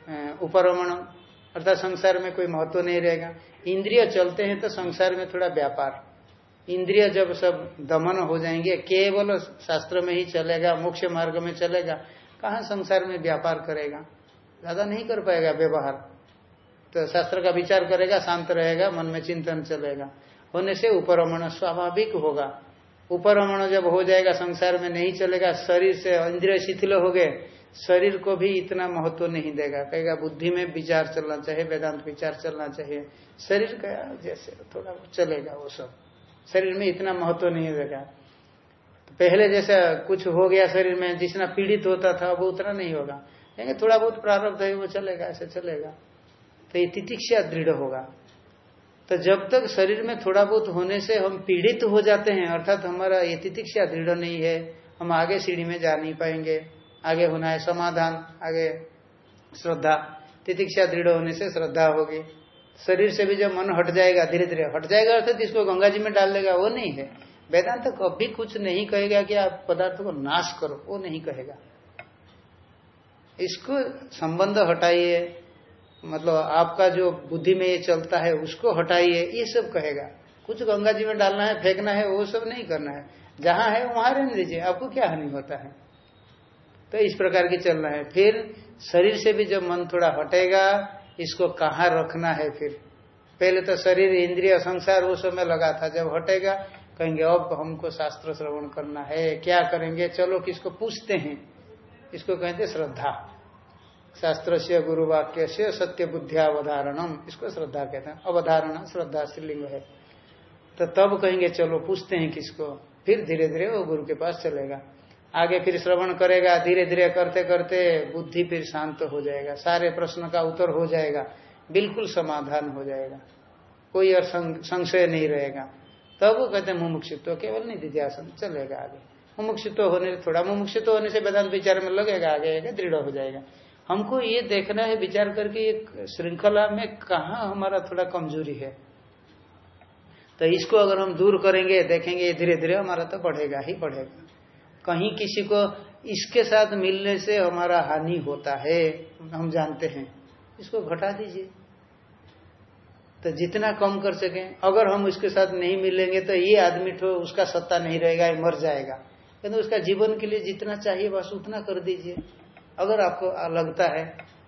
उपरमण अर्थात संसार में कोई महत्व नहीं रहेगा। इंद्रिय चलते हैं तो संसार में थोड़ा व्यापार। इंद्रिय जब सब दमन हो जाएँगे, केवल शास्त्र में ही चलेगा मुख्य मार्ग में चलेगा, कहा संसार में व्यापार करेगा? ज़्यादा नहीं कर पाएगा व्यवहार। तो शास्त्र का विचार करेगा, शांत रहेगा, मन में चिंतन चलेगा। होने से उपरमण स्वाभाविक होगा। उपरमण जब हो जाएगा, संसार में नहीं चलेगा, शरीर से इंद्रिय शिथिल हो गए शरीर को भी इतना महत्व नहीं देगा। कहेगा, बुद्धि में विचार चलना चाहिए, वेदांत विचार चलना चाहिए। शरीर का जैसे थोड़ा चलेगा वो सब। शरीर में इतना महत्व नहीं देगा। तो पहले जैसा कुछ हो गया शरीर में, जितना पीड़ित होता था, वो उतना नहीं होगा। कहेंगे थोड़ा बहुत प्रारब्ध है, वो चलेगा, ऐसे चलेगा। तो ये तितिक्षा दृढ़ होगा। तो जब तक शरीर में थोड़ा बहुत होने से हम पीड़ित हो जाते हैं, अर्थात हमारा ये तितिक्षा दृढ़ नहीं है, हम आगे सीढ़ी में जा नहीं पाएँगे। आगे होना है, समाधान, आगे श्रद्धा। तितिक्षा दृढ़ होने से श्रद्धा होगी। शरीर से भी जब मन हट जाएगा धीरे धीरे हट जाएगा, अर्थात इसको गंगा जी में डाल देगा, वो नहीं है। वेदांत कभी कुछ नहीं कहेगा कि आप पदार्थ को नाश करो, वो नहीं कहेगा। इसको संबंध हटाइए मतलब आपका जो बुद्धि में ये चलता है, उसको हटाइए, ये सब कहेगा। कुछ गंगा जी में डालना है, फेंकना है, वो सब नहीं करना है। जहाँ है, वहाँ रहने दीजिए, आपको क्या हानि होता है? तो इस प्रकार की चलना है। फिर शरीर से भी जब मन थोड़ा हटेगा, इसको कहाँ रखना है फिर? पहले तो शरीर, इंद्रिय, संसार, वो समय लगा था। जब हटेगा, कहेंगे, अब हमको शास्त्र श्रवण करना है, क्या करेंगे? चलो किसको पूछते हैं? इसको कहते श्रद्धा। शास्त्र से गुरु वाक्य से सत्य बुद्धि अवधारणम। इसको श्रद्धा कहते हैं। अवधारणा, श्रद्धा श्रीलिंग है। तो तब कहेंगे, चलो पूछते हैं किसको? फिर धीरे धीरे वो गुरु के पास चलेगा। आगे फिर श्रवण करेगा, धीरे धीरे करते करते बुद्धि फिर शांत हो जाएगा, सारे प्रश्न का उत्तर हो जाएगा, बिल्कुल समाधान हो जाएगा, कोई और संशय नहीं रहेगा। तब वो कहते हैं, मुमुक्षित्व केवल नहीं दिध्यासन चलेगा आगे। मुमुक्षित्व होने थोड़ा, मुमुक्षित्व होने से वेदांत विचार में लगेगा, आगे दृढ़ हो जाएगा। हमको ये देखना है, विचार करके एक श्रृंखला में कहा हमारा थोड़ा कमज़ोरी है। तो इसको अगर हम दूर करेंगे, देखेंगे धीरे धीरे हमारा तो बढ़ेगा ही बढ़ेगा। कहीं किसी को इसके साथ मिलने से हमारा हानि होता है, हम जानते हैं। इसको घटा दीजिए। तो जितना कम कर सकें। अगर हम उसके साथ नहीं मिलेंगे तो ये आदमी तो उसका सत्ता नहीं रहेगा, ये मर जाएगा। किंतु उसका जीवन के लिए जितना चाहिए, बस उतना कर दीजिए। अगर आपको लगता है,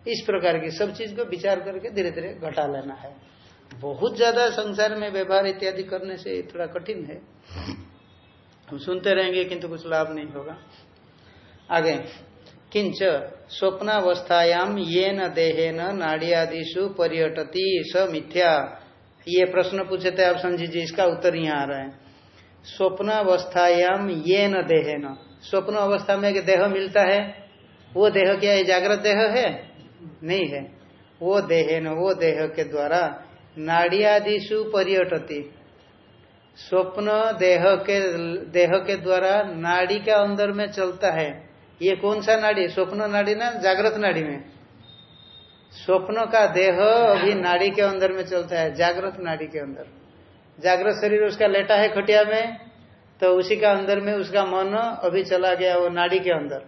इस प्रकार की सब चीज़ को विचार करके धीरे धीरे घटा लेना है। बहुत ज़्यादा संसार में व्यवहार इत्यादि करने से थोड़ा कठिन है। हम सुनते रहेंगे, किंतु कुछ लाभ नहीं होगा। आगे, किंच स्वप्नावस्थायाम ये न देहे न नाड़ियादिशु पर्यटती स मिथ्या। ये प्रश्न पूछे थे आप समझिए इसका उत्तर यहाँ आ रहा है। स्वप्नावस्थायाम ये न देहे न स्वप्न अवस्था में एक देह मिलता है, वो देह क्या है? जागृत देह है? नहीं है। वो देह न वो देह के द्वारा नाड़ियादिशु पर्यटती। स्वप्न देह के देह के द्वारा नाड़ी के अंदर में चलता है। ये कौन सा नाड़ी? स्वप्न नाड़ी ना? जागृत नाड़ी में। स्वप्न का देह अभी नाड़ी के अंदर में चलता है, जागृत नाड़ी के अंदर। जागृत शरीर उसका लेटा है खटिया में तो उसी का अंदर में उसका मन अभी चला गया वो नाड़ी के अंदर।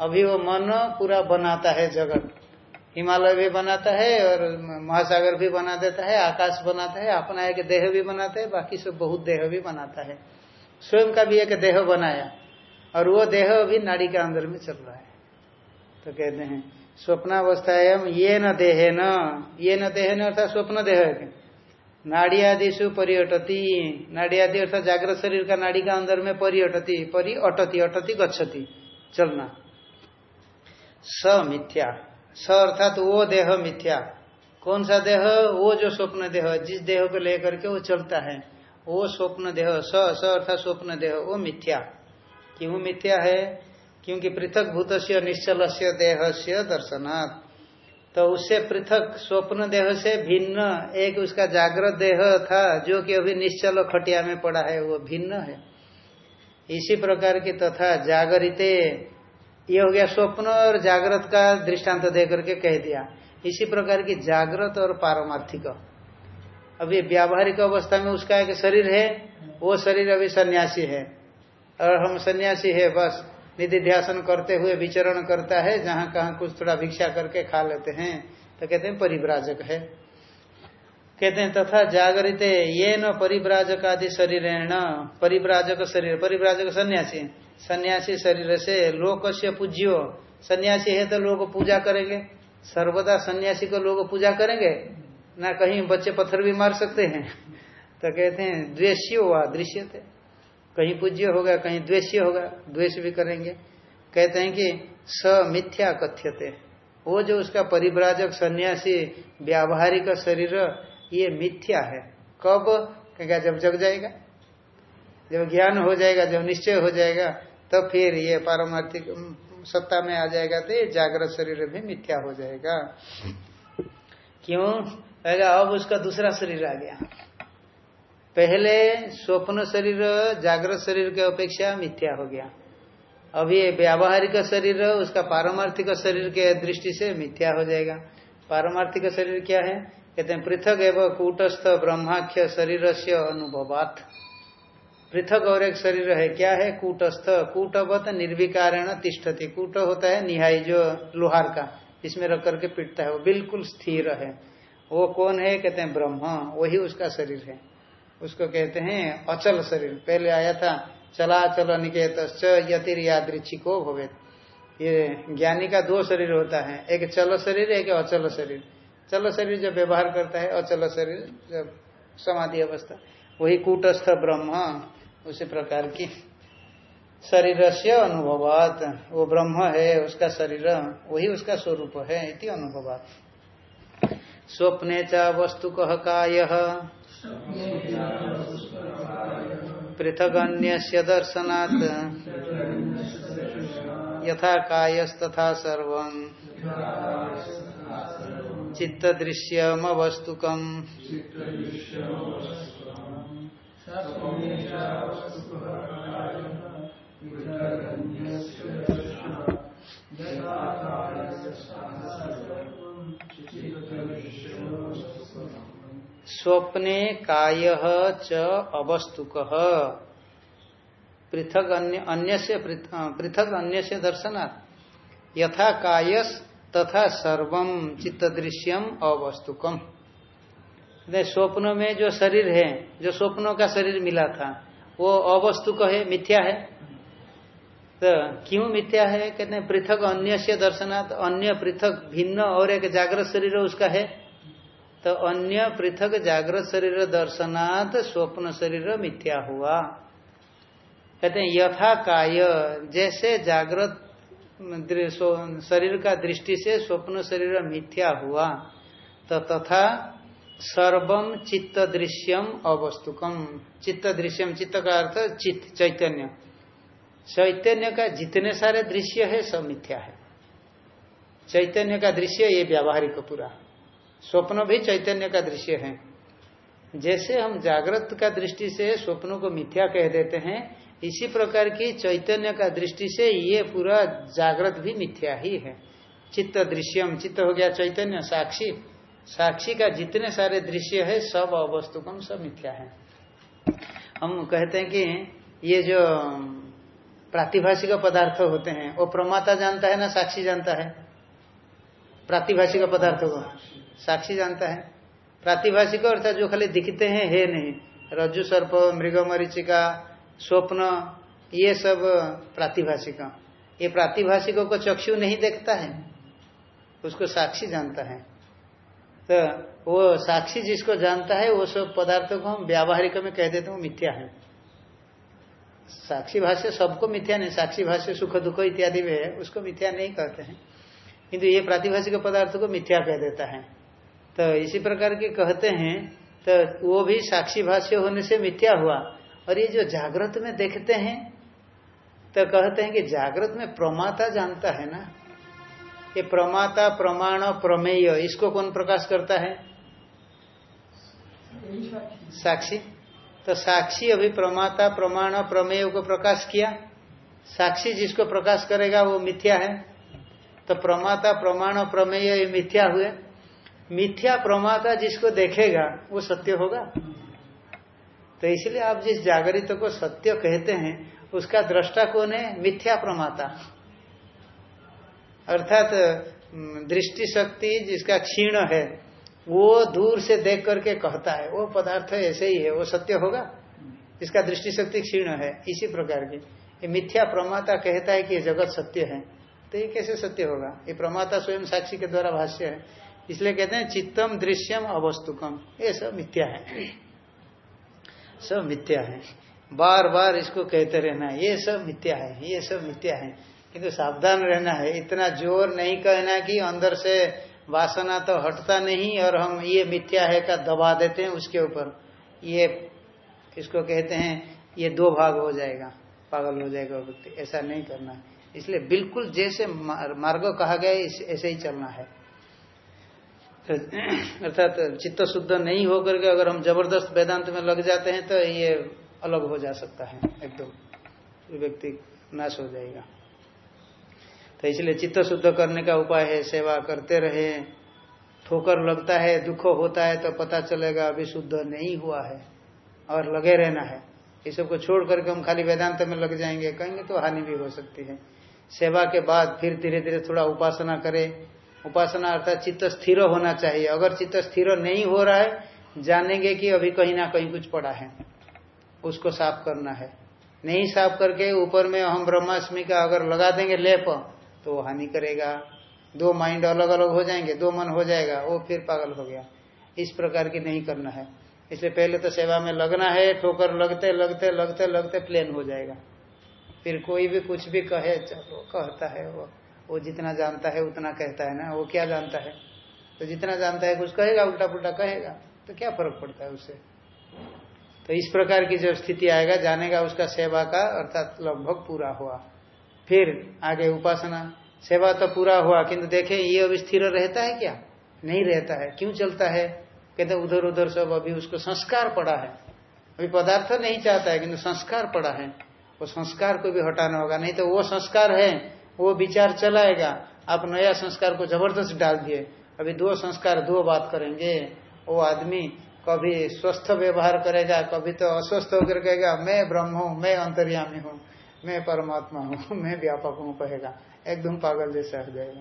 अभी वो मन पूरा बनाता है जगत। हिमालय भी बनाता है और महासागर भी बना देता है, आकाश बनाता है, अपना एक देह भी बनाता है, बाकी सब बहुत देह भी बनाता है। स्वयं का भी एक देह बनाया और वो देह अभी नाड़ी के अंदर में चल रहा है। तो कहते हैं स्वप्नावस्थाएँ ये न देह न ये न देह न अर्थात स्वप्न देह नाड़ी आदि सु परियटती नाड़ी आदि अर्थात जागृत शरीर का नाड़ी का अंदर में परियटती परि अटती अटती, गच्छती, चलना। स मिथ्या। स अर्थात वो देह मिथ्या। कौन सा देह? वो जो स्वप्न देह। जिस देह को लेकर के वो चलता है। वो स्वप्न देह। स स अर्थात स्वप्न देह। वो मिथ्या। क्यों मिथ्या है? क्योंकि पृथक भूत से निश्चल से देह से दर्शनात्। तो उससे पृथक स्वप्न देह से भिन्न एक उसका जागृत देह था, जो कि अभी निश्चल खटिया में पड़ा है, वो भिन्न है। इसी प्रकार की तथा तो जागरिते ये हो गया स्वप्न और जागृत का दृष्टांत दे करके कह दिया। इसी प्रकार की जागृत और पारमार्थिक। अभी व्यावहारिक अवस्था में उसका एक शरीर है, वो शरीर अभी सन्यासी है। और हम सन्यासी है, बस। निधि ध्यान करते हुए विचरण करता है, जहाँ कहाँ कुछ थोड़ा भिक्षा करके खा लेते हैं तो कहते हैं परिव्राजक है। कहते हैं, तथा जागरित ये न परिव्राजक आदि शरीर है न परिव्राजक शरीर, परिव्राजक सन्यासी। सन्यासी शरीर से लोक से पूज्यो। सन्यासी है तो लोग पूजा करेंगे। सर्वदा सन्यासी को लोग पूजा करेंगे। ना कहीं बच्चे पत्थर भी मार सकते हैं। तो कहते हैं, द्वेष्य हुआ दृश्य थे कहीं पूज्य होगा, कहीं द्वेष्य होगा, द्वेष भी करेंगे। कहते हैं कि स मिथ्या कथ्यते। वो जो उसका परिव्राजक सन्यासी व्यावहारिक शरीर, ये मिथ्या है। कब? क्या जब जग जाएगा? जब ज्ञान हो जाएगा, जब निश्चय हो जाएगा तो फिर ये पारमार्थिक सत्ता में आ जाएगा तो ये जागृत शरीर भी मिथ्या हो जाएगा। क्यों? कहेगा, अब उसका दूसरा शरीर आ गया। पहले स्वप्न शरीर, जागृत शरीर के अपेक्षा मिथ्या हो गया। अभी व्यावहारिक शरीर, उसका पारमार्थिक शरीर के दृष्टि से मिथ्या हो जाएगा। पारमार्थिक शरीर क्या है? कहते हैं, पृथक एवं कूटस्थ ब्रह्माख्य शरीर से अनुभवात। पृथक और एक शरीर है। क्या है? कूटस्थ। कूटवत निर्विकारण तिष्ठति। कूट होता है निहाई जो लोहार का। इसमें रख करके पिटता है। वो बिल्कुल स्थिर है। वो कौन है? कहते हैं ब्रह्म। वही उसका शरीर है। उसको कहते हैं अचल शरीर। पहले आया था, चला चल निकेत यतिर यादृच्छिको भवे ये ज्ञानी का दो शरीर होता है। एक चल शरीर, एक अचल शरीर। चल शरीर जब व्यवहार करता है, अचल शरीर जब समाधि अवस्था। वही कूटस्थ ब्रह्म। उसी प्रकार की। शरीर से अनुभवात, वो ब्रह्म है, उसका शरीर, वही उसका स्वरूप है इति अनुभवात। स्वप्ने चा वस्तु कह काय? पृथक अन्य दर्शनात्। यथा कायस्तथा सर्व। चित्त दृश्यम वस्तुकम स्वप्ने काय च अवस्तुक। पृथक अन्य से पृथक अन्य से दर्शनात्। यथा कायस तथा सर्वम चित्त दृश्यम अवस्तुकम। स्वप्नों में जो शरीर है, जो स्वप्नों का शरीर मिला था, वो अवस्तुक है मिथ्या है? तो क्यों मिथ्या है? कहते हैं, पृथक अन्य से दर्शनात्, अन्य पृथक भिन्न और एक जागृत शरीर उसका है। तो अन्य पृथक जागृत शरीर दर्शनात्, स्वप्न शरीर मिथ्या हुआ। कहते हैं, यथा काय, जैसे जागृत शरीर का दृष्टि से स्वप्न शरीर मिथ्या हुआ तो तथा सर्वम चित्त दृश्यम अवस्तुकम चित्त दृश्यम चित्त का अर्थ चित्त, चैतन्य। चैतन्य का जितने सारे दृश्य है, सब मिथ्या है। चैतन्य का दृश्य ये व्यावहारिक पूरा। स्वप्न भी चैतन्य का दृश्य है। जैसे हम जागृत का दृष्टि से स्वप्नों को मिथ्या कह देते हैं, इसी प्रकार की चैतन्य का दृष्टि से ये पूरा जागृत भी मिथ्या ही है। चित्त दृश्यम चित्त हो गया चैतन्य, साक्षी। साक्षी का जितने सारे दृश्य है, सब अवस्तु अवस्तुकम सब मिथ्या है। हम कहते हैं कि ये जो प्रातिभाषिक पदार्थ होते हैं, वो प्रमाता जानता है ना साक्षी जानता है? प्रातिभाषिक पदार्थ को। साक्षी जानता है। प्रातिभाषिक अर्थात जो खाली दिखते हैं, है नहीं। रज्जु सर्प, मृग मरीचिका, स्वप्न, ये सब प्रातिभाषिक। ये प्रातिभाषिकों को चक्षु नहीं देखता है, उसको साक्षी जानता है। तो वो साक्षी जिसको जानता है, वो सब पदार्थों को हम व्यावहारिक में कह देते हैं मिथ्या है। साक्षी भाष्य सबको मिथ्या नहीं, साक्षी भाष्य सुख दुख इत्यादि में है, उसको मिथ्या नहीं कहते हैं। किंतु ये प्रातिभाषिक पदार्थ को मिथ्या कह देता है। तो इसी प्रकार के कहते हैं तो वो भी साक्षी भाष्य होने से मिथ्या हुआ। और ये जो जागृत में देखते हैं तो कहते हैं कि जागृत में प्रमाता जानता है ना ये प्रमाता, प्रमाण, प्रमेय, इसको कौन प्रकाश करता है? साक्षी। तो साक्षी अभी प्रमाता, प्रमाण, प्रमेय को प्रकाश किया। साक्षी जिसको प्रकाश करेगा वो मिथ्या है। तो प्रमाता, प्रमाण, प्रमेय ये मिथ्या हुए। मिथ्या प्रमाता जिसको देखेगा, वो सत्य होगा। तो इसलिए आप जिस जागरित को सत्य कहते हैं, उसका दृष्टा कौन है? मिथ्या प्रमाता। अर्थात दृष्टि शक्ति जिसका क्षीण है, वो दूर से देख करके कहता है। वो पदार्थ ऐसे ही है, वो सत्य होगा? इसका दृष्टि शक्ति क्षीण है, इसी प्रकार की। ये मिथ्या प्रमाता कहता है कि ये जगत सत्य है। तो ये कैसे सत्य होगा? ये प्रमाता स्वयं साक्षी के द्वारा भाष्य है। इसलिए कहते हैं, चित्तम दृश्यम अवस्तुकम। ये सब मिथ्या है। सब मिथ्या है। बार बार इसको कहते रहना ये सब मिथ्या है, ये सब मिथ्या है। किंतु सावधान रहना है। इतना ज़ोर नहीं कहना कि अंदर से वासना तो हटता नहीं और हम ये मिथ्या है का दबा देते हैं उसके ऊपर। ये इसको कहते हैं? ये दो भाग हो जाएगा। पागल हो जाएगा व्यक्ति। ऐसा नहीं करना इसलिए बिल्कुल जैसे मार्ग कहा गया ऐसे ही चलना है। अर्थात तो अर्थात चित्त शुद्ध नहीं होकर के अगर हम ज़बरदस्त वेदांत में लग जाते हैं तो ये अलग हो जा सकता है। एकदम। व्यक्ति नाश हो जाएगा। तो इसलिए चित्त शुद्ध करने का उपाय है, सेवा करते रहे। ठोकर लगता है, दुख होता है तो पता चलेगा अभी शुद्ध नहीं हुआ है और लगे रहना है। ये सबको छोड़ करके हम खाली वेदांत में लग जाएँगे, कहेंगे तो हानि भी हो सकती है। सेवा के बाद फिर धीरे धीरे थोड़ा उपासना करें। उपासना अर्थात चित्त स्थिर होना चाहिए। अगर चित्त स्थिर नहीं हो रहा है, जानेंगे कि अभी कहीं ना कहीं कुछ पड़ा है। उसको साफ़ करना है। नहीं साफ़ करके ऊपर में हम ब्रह्माष्टमी का अगर लगा देंगे लेप तो वो हानि करेगा। दो माइंड अलग अलग हो जाएँगे, दो मन हो जाएगा, वो फिर पागल हो गया। इस प्रकार की नहीं करना है। इसलिए पहले तो सेवा में लगना है, ठोकर लगते लगते लगते लगते प्लेन हो जाएगा। फिर कोई भी कुछ भी कहे, चलो, कहता है वो। वो जितना जानता है, उतना कहता है ना, वो क्या जानता है? तो जितना जानता है, कुछ कहेगा उल्टा पुल्टा कहेगा तो क्या फ़र्क पड़ता है उससे तो इस प्रकार की जब स्थिति आएगा, जानेगा उसका सेवा का, अर्थात लगभग पूरा हुआ। फिर आगे उपासना, सेवा तो पूरा हुआ, किंतु देखे, ये अभी स्थिर रहता है क्या? नहीं रहता है। क्यों चलता है? कहते उधर उधर सब अभी उसको संस्कार पड़ा है। अभी पदार्थ नहीं चाहता है, किंतु संस्कार पड़ा है। वो संस्कार को भी हटाना होगा। नहीं तो वो संस्कार है, वो विचार चलाएगा। आप नया संस्कार को ज़बरदस्त डाल दिए। अभी दो संस्कार, दो बात करेंगे। वो आदमी कभी स्वस्थ व्यवहार करेगा, कभी तो अस्वस्थ होकर कहेगा, मैं ब्रह्म हूँ, मैं अंतर्यामी हूँ। मैं परमात्मा हूँ, मैं व्यापक हूँ कहेगा एकदम पागल जैसा हो जाएगा।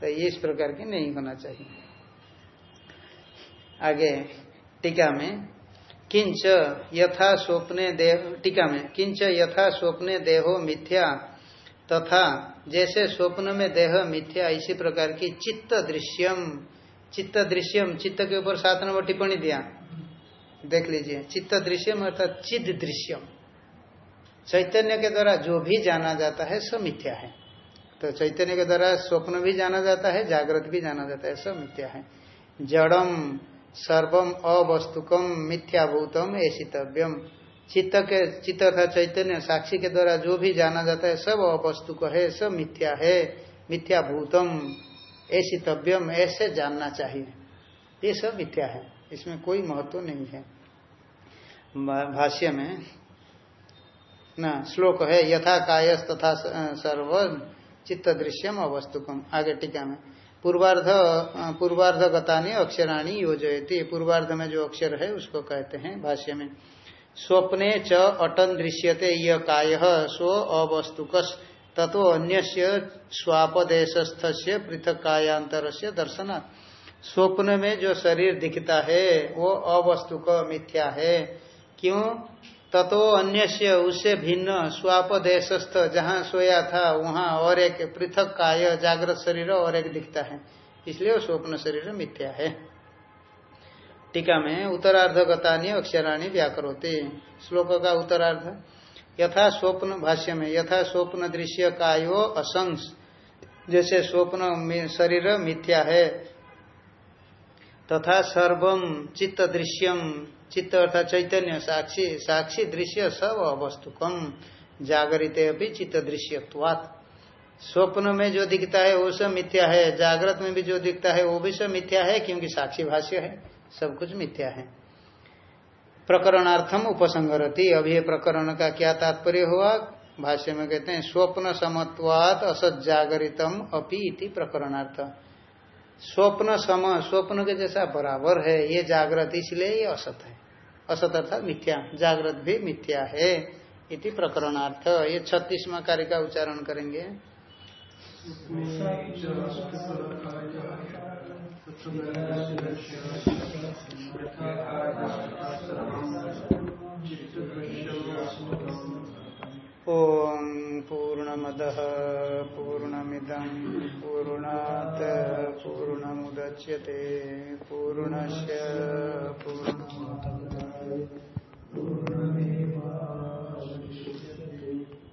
तो ये इस प्रकार की नहीं होना चाहिए। आगे, टीका में, किंच यथा स्वप्ने देह, टीका में, किंच यथा स्वप्ने देहो मिथ्या तथा जैसे स्वप्न में देह मिथ्या, इसी प्रकार की चित्त दृश्यम। चित्त दृश्यम, चित्त के ऊपर सात नंबर टिप्पणी दिया। देख लीजिए, चित्त दृश्यम अर्थात चिद दृश्यम। चैतन्य के द्वारा जो भी जाना जाता है, सब मिथ्या है। तो चैतन्य के द्वारा स्वप्न भी जाना जाता है, जागृत भी जाना जाता है, सब मिथ्या है। जड़म, सर्वम, अवस्तुकम, मिथ्याभूतम ऐसितव्यम चित्त के, चित्त था चैतन्य, साक्षी के द्वारा जो भी जाना जाता है, सब अवस्तुक है, सब मिथ्या है। मिथ्याभूतम ऐसितव्यम ऐसे जानना चाहिए। ये सब मिथ्या है, इसमें कोई महत्व नहीं है। भाष्य में न, श्लोक है, यथा कायस तथा सर्व चित्त दृश्यम अवस्तुकम। आगे टीका में। पूर्वार्ध पूर्वार्ध गतानी अक्षराणी योजयती। पूर्वार्ध में जो अक्षर है, उसको कहते हैं भाष्य में। स्वप्ने च अटन दृश्यते यह काय स्व अवस्तुक तथो अन्य स्वापदेशस्थ से पृथक कायांतर से दर्शनात् स्वप्न में जो शरीर दिखता है, वो अवस्तुक मिथ्या है। क्यों? ततो अन्य उससे भिन्न स्वापदेशस्थ, जहाँ सोया था, वहाँ और एक पृथक काय, जागृत शरीर और एक दिखता है। इसलिए स्वप्न शरीर मिथ्या है। टीका में उत्तरार्धगतानी अक्षराणी व्याकरोते। श्लोक का उत्तरार्ध, यथा स्वप्न भाष्य में, यथा स्वप्न दृश्य कायो असंस, जैसे स्वप्न शरीर मिथ्या है, तथा सर्वम चित्त दृश्यम चित्त अर्थात चैतन्य, साक्षी साक्षी दृश्य सब अवस्तुकम जागरित अभी चित्त दृश्यत्वात्। स्वप्न में जो दिखता है, वो सब मिथ्या है। जागृत में भी जो दिखता है, वो भी सब मिथ्या है, क्योंकि साक्षी भाष्य है। सब कुछ मिथ्या है। प्रकरणार्थम उपसंगरती अभी ये प्रकरण का क्या तात्पर्य हुआ? भाष्य में कहते हैं, स्वप्न समत्वात असत जागरितम अपी इति प्रकरणार्थ। स्वप्न सम, स्वप्न के जैसा बराबर है, ये जागृत, इसलिए ये असत है। असत अर्थात मिथ्या जागृत भी मिथ्या है इति प्रकरणार्थ ये छत्तीसवा कार्य का उच्चारण करेंगे ओम पूर्णमद पूर्णमिदम पूर्णात पूर्णमुदच्यते पूर्णश पूर्ण पूर्णमेव